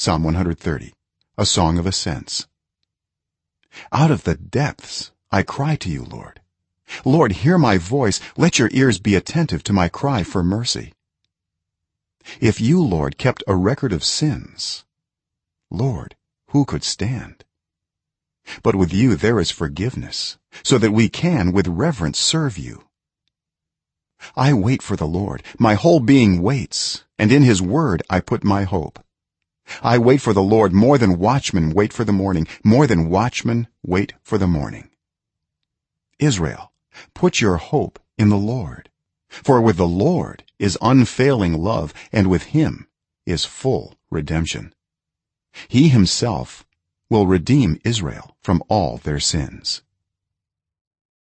psalm 130 a song of ascents. Out of the depths i cry to you lord. Lord hear my voice. Let your ears be attentive to my cry for mercy. If you lord kept a record of sins lord who could stand? But with you there is forgiveness so that we can with reverence serve you. I wait for the lord. My whole being waits and in his word i put my hope i wait for the lord. More than watchmen wait for the morning. More than watchmen wait for the morning. Israel put your hope in the lord. For with the lord is unfailing love and with him is full redemption. He himself will redeem israel from all their sins